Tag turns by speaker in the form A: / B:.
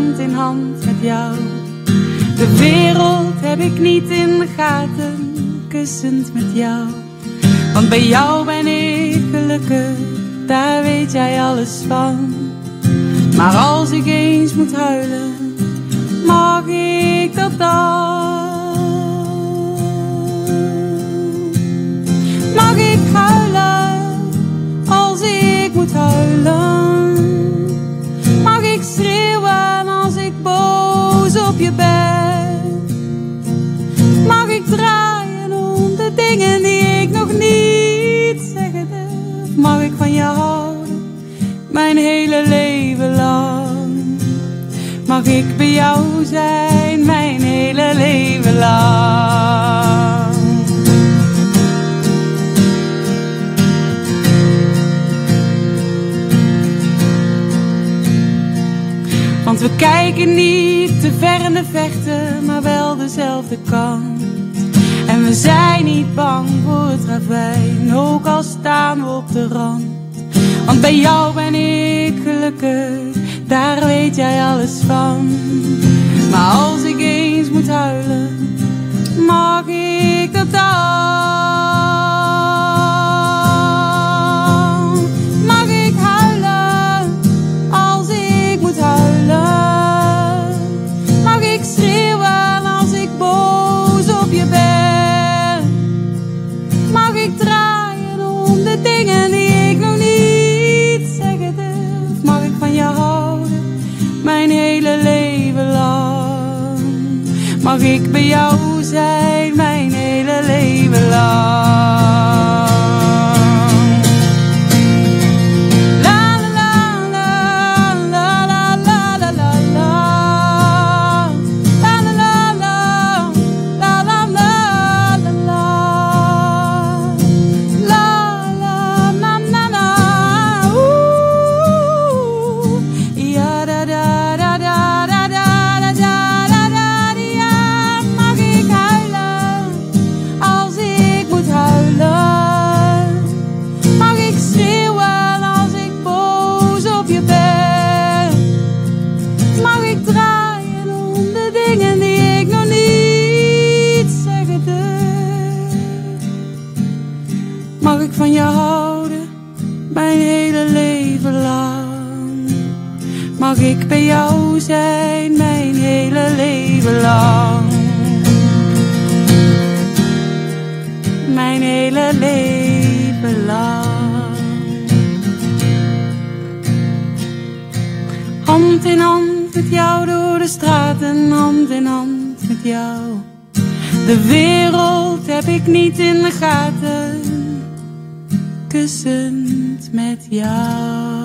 A: met jou. De wereld heb ik niet in de gaten, kussend met jou. Want bij jou ben ik gelukkig, daar weet jij alles van. Maar als ik eens moet huilen, mag ik dat dan? Mag ik huilen als ik moet huilen? Hele leven lang? Mag ik bij jou zijn, mijn hele leven lang? Want we kijken niet te ver vechten, maar wel dezelfde kant. En we zijn niet bang voor het ravijn, ook al staan we op de rand. Want bij jou ben ik gelukkig, daar weet jij alles van. Maar als ik eens moet huilen, mag ik dat dan? Mag ik huilen als ik moet huilen? Mag ik schreeuwen als ik boos op je ben? Mag ik draaien om de dingen mijn hele leven lang? Mag ik bij jou zijn, mijn van je houden, mijn hele leven lang? Mag ik bij jou zijn, mijn hele leven lang? Mijn hele leven lang. Hand in hand met jou door de straten, hand in hand met jou. De wereld heb ik niet in de gaten, kussend met jou.